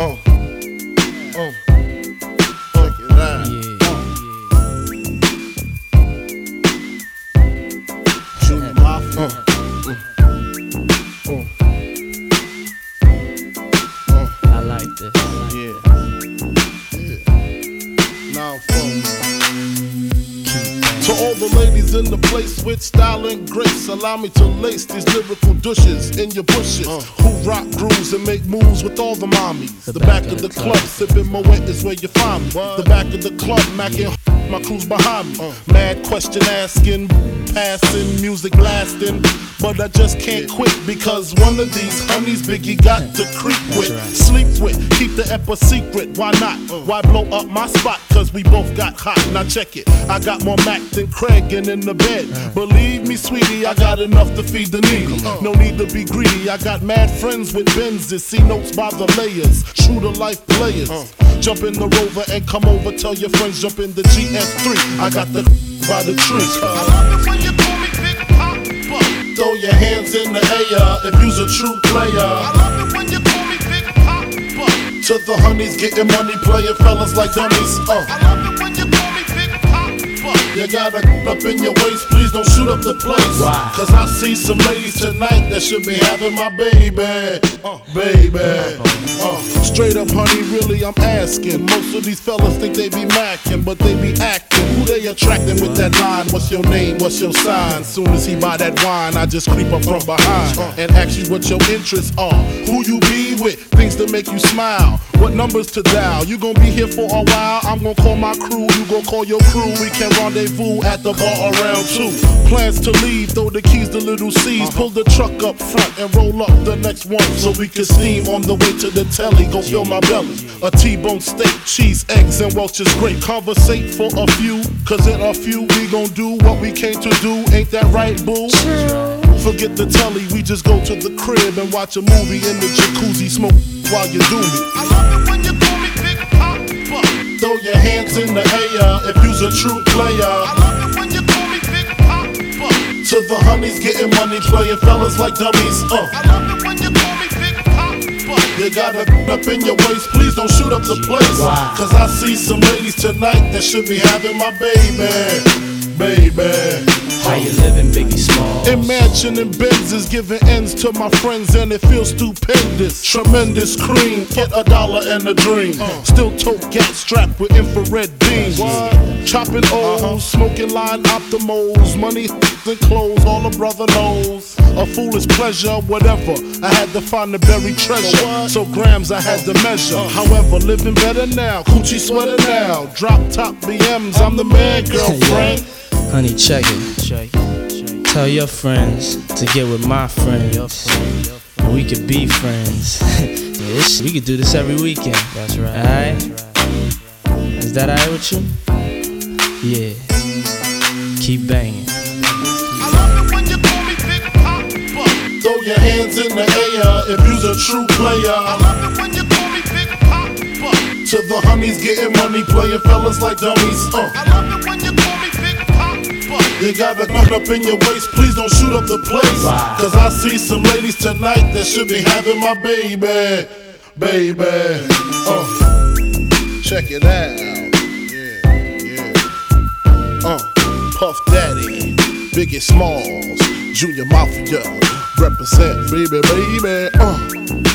Uh, uh, check it out. Junior Mafia. Uh, I like this. yeah. Yeah. All the ladies in the place with style and grace, allow me to lace these lyrical douches in your bushes. Uh. Who rock grooves and make moves with all the mommies. The, back, of the club, sipping Moet is where you find me. The back of the club, macking my crew's behind me. Uh. Mad question asking, passing, music blasting. But I just can't quit because one of these honeys Biggie got to creep with, sleep with, keep the ep a secret. Why not? Why blow up my spot? Cause we both got hot. Now check it. I got more Mack than Craig and in the bed. Believe me, sweetie, I got enough to feed the needy. No need to be greedy. I got mad friends with Benzes. See notes by the layers. True to life players. Jump in the rover and come over. Tell your friends jump in the GS3. I got the by the tree. Throw your hands in the air if you's a true player. I love it when you call me Big Papa. To the honeys getting money, playing fellas like dummies. Uh. I love it when you call me Big Papa. You gotta up in your waist, please don't shoot up the place. Why? Cause I see some ladies tonight that should be having my baby. Uh, baby. Uh, straight up, honey, really, I'm asking. Most of these fellas think they be macking, but they be acting. They attracting with that line? What's your name? What's your sign? Soon as he buy that wine, I just creep up from behind and ask you what your interests are. Who you be with? Things to make you smile. What numbers to dial? You gonna be here for a while. I'm gonna call my crew. You gon' call your crew. We can rendezvous at the bar around two. Plans to leave. Throw the keys to Lil' Cease. Pull the truck up front and roll up the next one so we can steam on the way to the telly. Go fill my belly. A T-bone steak, cheese, eggs, and Welch's grape. Conversate for a few, cause in a few we gon' do what we came to do. Ain't that right, boo? Forget the telly, we just go to the crib and watch a movie in the jacuzzi, smoke while you do me. I love it when you call me Big Papa. Throw your hands in the air if you's a true player. I love it when you call me Big Papa. To the honeys getting money, playing fellas like dummies. Uh. I love it when you call me You gotta up in your waist, please don't shoot up the place. Cause I see some ladies tonight that should be having my baby. Baby. How you living, Biggie Smalls? Imagine and Benz is giving ends to my friends and it feels stupendous. Tremendous cream, get a dollar and a dream. Still tote gat strapped with infrared beams. Chopping O's, smoking line optimals, money and clothes, all a brother knows. A foolish pleasure, whatever. I had to find the buried treasure. So grams I had to measure. However, living better now, Coogi sweater now. Drop top BMs, I'm the man, girlfriend. Honey, check it. Tell your friends to get with my friends. And we could be friends. yeah, we could do this every weekend. That's right. Alright? Is that alright with you? Yeah. Keep banging. I love it when you call me Big Papa. Throw your hands in the air if you's a true player. I love it when you call me Big Papa. To the honeys getting money, playing fellas like dummies. Uh. I love it when you call me You gotta knock up in your waist, please don't shoot up the place. Cause I see some ladies tonight that should be having my baby. Baby. Uh. Check it out. Yeah, yeah. Uh, Puff Daddy, Biggie Smalls, Junior Mafia, represent, baby, baby. Uh,